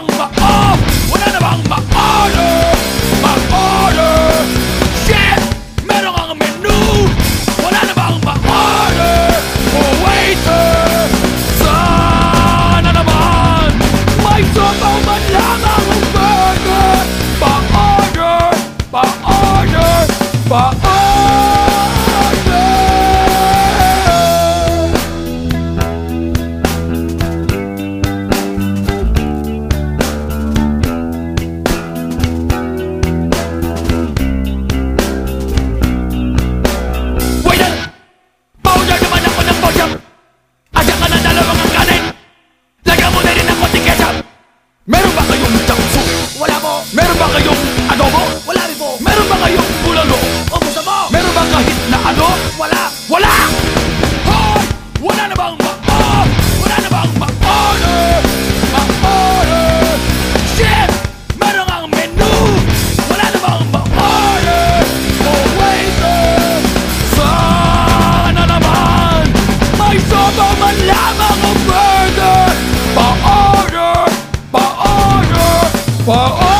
bang bako? Ah! Wala na bang order! Ba-order? Shit! Meron ang menu! Wala na bang order! Oh, waiter! Sana naman! May sobaw man lamang ang burger! order! Ba-order! Ba-order! Meron ba kayong adobo? Wala rin po Meron ba kayong bulalo? Opo sa mo Meron ba kahit na ano? Wala Wala! Hoy! Wala na bang maon? Wala na bang ma-order? Order! Shit! Meron ang menu Wala na bang ma-order? No waiter Sana naman May sobo man lamang o burger Pa-order! Pa-order! Pa-order!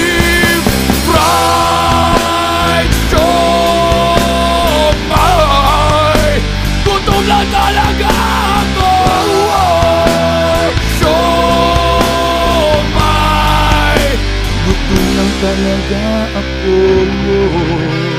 talaga ako